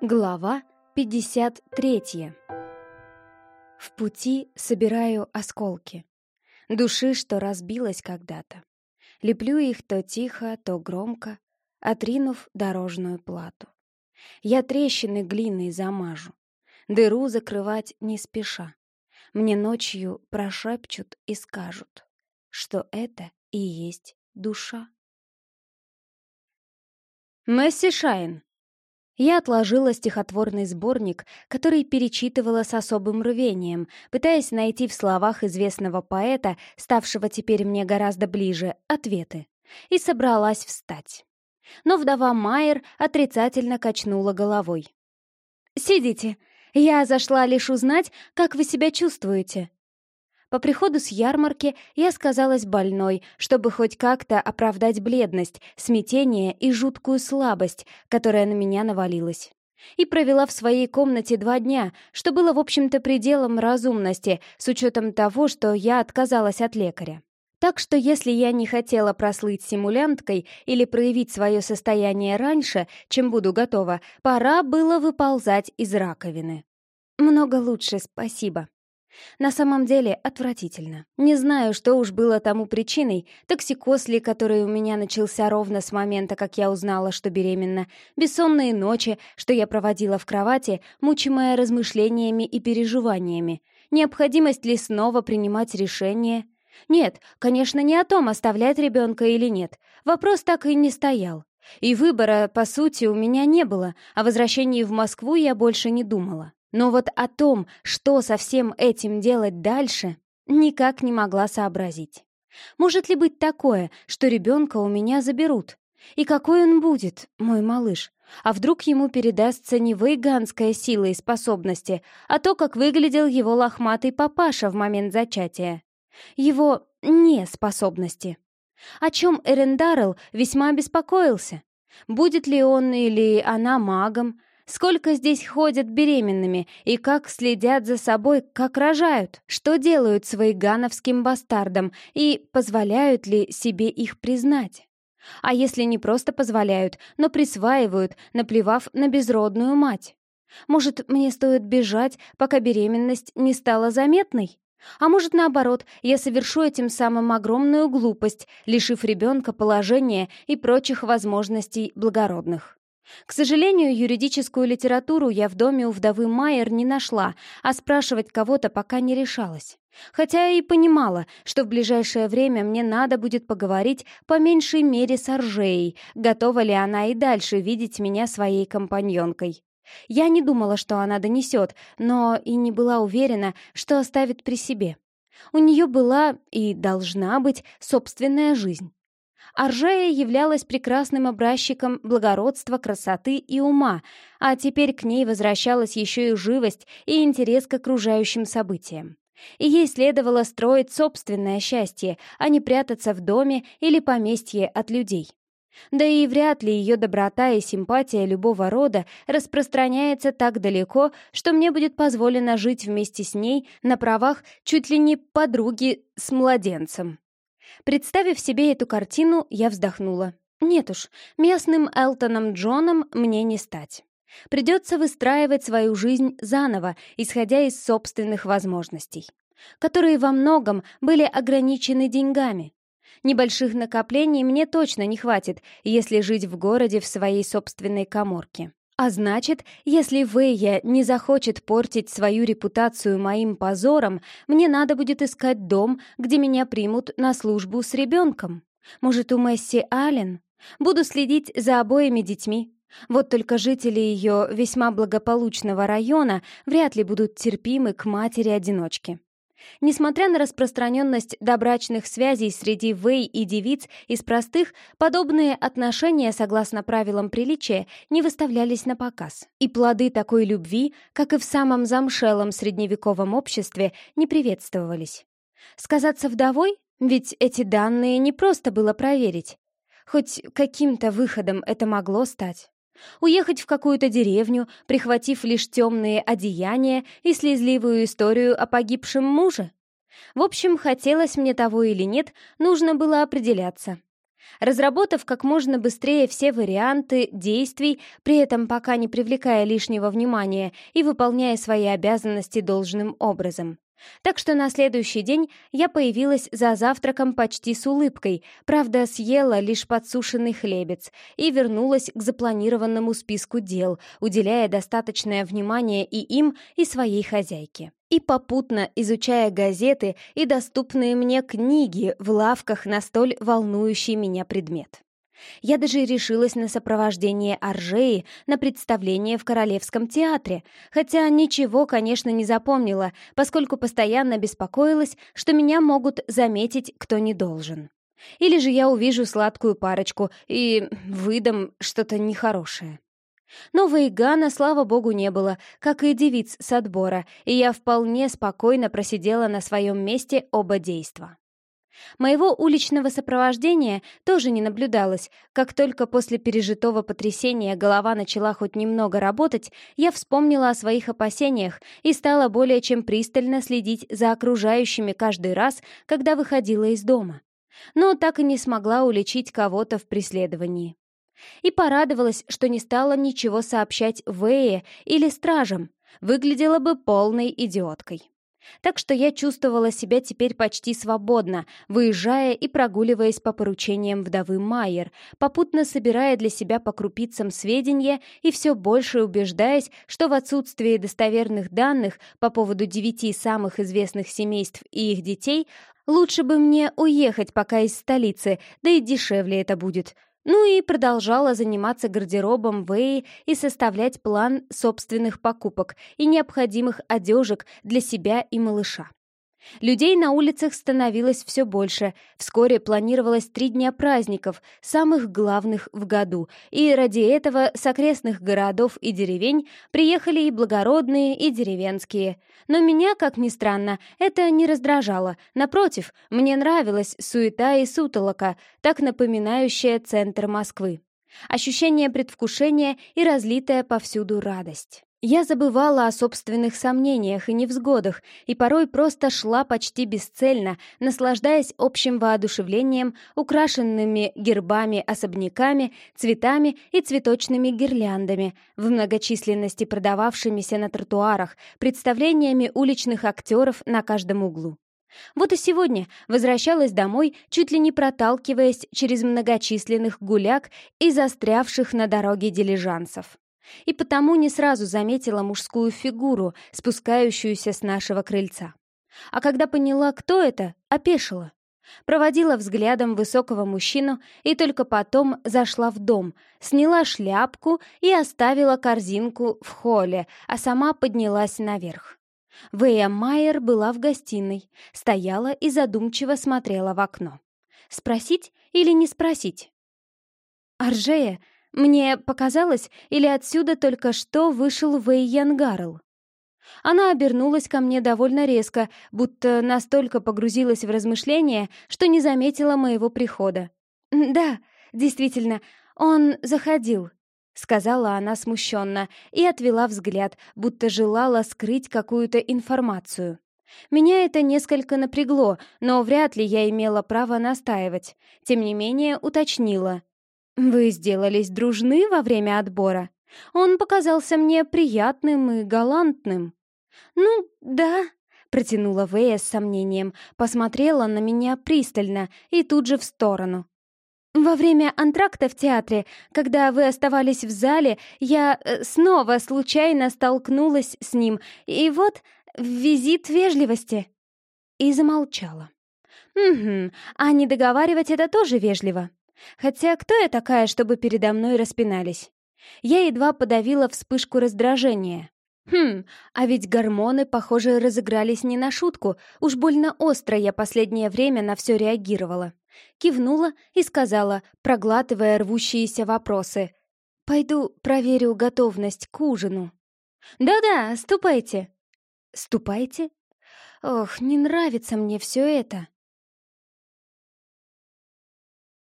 Глава 53 В пути собираю осколки. Души, что разбилась когда-то. Леплю их то тихо, то громко, отринув дорожную плату. Я трещины глиной замажу, дыру закрывать не спеша. Мне ночью прошепчут и скажут, что это и есть душа. Месси Шайн я отложила стихотворный сборник, который перечитывала с особым рвением, пытаясь найти в словах известного поэта, ставшего теперь мне гораздо ближе, ответы, и собралась встать. Но вдова Майер отрицательно качнула головой. «Сидите. Я зашла лишь узнать, как вы себя чувствуете. По приходу с ярмарки я сказалась больной, чтобы хоть как-то оправдать бледность, смятение и жуткую слабость, которая на меня навалилась. И провела в своей комнате два дня, что было, в общем-то, пределом разумности, с учетом того, что я отказалась от лекаря. Так что если я не хотела прослыть симулянткой или проявить свое состояние раньше, чем буду готова, пора было выползать из раковины. Много лучше, спасибо. На самом деле отвратительно. Не знаю, что уж было тому причиной, токсикоз ли, который у меня начался ровно с момента, как я узнала, что беременна, бессонные ночи, что я проводила в кровати, мучимая размышлениями и переживаниями, необходимость ли снова принимать решение. Нет, конечно, не о том, оставлять ребенка или нет. Вопрос так и не стоял. И выбора, по сути, у меня не было, о возвращении в Москву я больше не думала. Но вот о том, что со всем этим делать дальше, никак не могла сообразить. Может ли быть такое, что ребенка у меня заберут? И какой он будет, мой малыш? А вдруг ему передастся не вейганская сила и способности, а то, как выглядел его лохматый папаша в момент зачатия? Его неспособности. О чем Эрендарл весьма беспокоился. Будет ли он или она магом, Сколько здесь ходят беременными и как следят за собой, как рожают, что делают с вейгановским бастардом и позволяют ли себе их признать. А если не просто позволяют, но присваивают, наплевав на безродную мать? Может, мне стоит бежать, пока беременность не стала заметной? А может, наоборот, я совершу этим самым огромную глупость, лишив ребенка положения и прочих возможностей благородных. К сожалению, юридическую литературу я в доме у вдовы Майер не нашла, а спрашивать кого-то пока не решалась. Хотя и понимала, что в ближайшее время мне надо будет поговорить по меньшей мере с Аржеей, готова ли она и дальше видеть меня своей компаньонкой. Я не думала, что она донесет, но и не была уверена, что оставит при себе. У нее была и должна быть собственная жизнь. Аржея являлась прекрасным образчиком благородства, красоты и ума, а теперь к ней возвращалась еще и живость и интерес к окружающим событиям. И ей следовало строить собственное счастье, а не прятаться в доме или поместье от людей. Да и вряд ли ее доброта и симпатия любого рода распространяется так далеко, что мне будет позволено жить вместе с ней на правах чуть ли не подруги с младенцем. Представив себе эту картину, я вздохнула. Нет уж, местным Элтоном Джоном мне не стать. Придется выстраивать свою жизнь заново, исходя из собственных возможностей, которые во многом были ограничены деньгами. Небольших накоплений мне точно не хватит, если жить в городе в своей собственной коморке. А значит, если Вэйя не захочет портить свою репутацию моим позором, мне надо будет искать дом, где меня примут на службу с ребенком. Может, у Месси Аллен? Буду следить за обоими детьми. Вот только жители ее весьма благополучного района вряд ли будут терпимы к матери-одиночке. Несмотря на распространенность добрачных связей среди вэй и девиц из простых, подобные отношения, согласно правилам приличия, не выставлялись на показ. И плоды такой любви, как и в самом замшелом средневековом обществе, не приветствовались. Сказаться вдовой? Ведь эти данные не просто было проверить. Хоть каким-то выходом это могло стать. Уехать в какую-то деревню, прихватив лишь темные одеяния и слезливую историю о погибшем муже? В общем, хотелось мне того или нет, нужно было определяться. Разработав как можно быстрее все варианты действий, при этом пока не привлекая лишнего внимания и выполняя свои обязанности должным образом. Так что на следующий день я появилась за завтраком почти с улыбкой, правда, съела лишь подсушенный хлебец и вернулась к запланированному списку дел, уделяя достаточное внимание и им, и своей хозяйке. И попутно изучая газеты и доступные мне книги в лавках на столь волнующий меня предмет. Я даже решилась на сопровождение Аржеи на представление в Королевском театре, хотя ничего, конечно, не запомнила, поскольку постоянно беспокоилась, что меня могут заметить кто не должен. Или же я увижу сладкую парочку и выдам что-то нехорошее. Но Вейгана, слава богу, не было, как и девиц с отбора, и я вполне спокойно просидела на своем месте оба действа. Моего уличного сопровождения тоже не наблюдалось. Как только после пережитого потрясения голова начала хоть немного работать, я вспомнила о своих опасениях и стала более чем пристально следить за окружающими каждый раз, когда выходила из дома. Но так и не смогла уличить кого-то в преследовании. И порадовалась, что не стала ничего сообщать Вэе или стражам. Выглядела бы полной идиоткой. Так что я чувствовала себя теперь почти свободно, выезжая и прогуливаясь по поручениям вдовы Майер, попутно собирая для себя по крупицам сведения и все больше убеждаясь, что в отсутствии достоверных данных по поводу девяти самых известных семейств и их детей лучше бы мне уехать пока из столицы, да и дешевле это будет — ну и продолжала заниматься гардеробом Вэи и составлять план собственных покупок и необходимых одежек для себя и малыша. Людей на улицах становилось все больше. Вскоре планировалось три дня праздников, самых главных в году, и ради этого с окрестных городов и деревень приехали и благородные, и деревенские. Но меня, как ни странно, это не раздражало. Напротив, мне нравилась суета и сутолока, так напоминающая центр Москвы. Ощущение предвкушения и разлитая повсюду радость. Я забывала о собственных сомнениях и невзгодах, и порой просто шла почти бесцельно, наслаждаясь общим воодушевлением, украшенными гербами, особняками, цветами и цветочными гирляндами, в многочисленности продававшимися на тротуарах, представлениями уличных актеров на каждом углу. Вот и сегодня возвращалась домой, чуть ли не проталкиваясь через многочисленных гуляк и застрявших на дороге дилижансов и потому не сразу заметила мужскую фигуру, спускающуюся с нашего крыльца. А когда поняла, кто это, опешила. Проводила взглядом высокого мужчину и только потом зашла в дом, сняла шляпку и оставила корзинку в холле, а сама поднялась наверх. Вэя Майер была в гостиной, стояла и задумчиво смотрела в окно. Спросить или не спросить? «Аржея, мне показалось, или отсюда только что вышел Вэй Янгарл. Она обернулась ко мне довольно резко, будто настолько погрузилась в размышления, что не заметила моего прихода. «Да, действительно, он заходил», — сказала она смущенно и отвела взгляд, будто желала скрыть какую-то информацию. Меня это несколько напрягло, но вряд ли я имела право настаивать. Тем не менее, уточнила. «Вы сделались дружны во время отбора? Он показался мне приятным и галантным». «Ну, да», — протянула Вэя с сомнением, посмотрела на меня пристально и тут же в сторону. «Во время антракта в театре, когда вы оставались в зале, я э, снова случайно столкнулась с ним, и вот визит вежливости». И замолчала. «Угу, а не договаривать это тоже вежливо». Хотя кто я такая, чтобы передо мной распинались? Я едва подавила вспышку раздражения. Хм, а ведь гормоны, похоже, разыгрались не на шутку. Уж больно остро я последнее время на все реагировала. Кивнула и сказала, проглатывая рвущиеся вопросы. «Пойду проверю готовность к ужину». «Да-да, ступайте». «Ступайте?» «Ох, не нравится мне все это».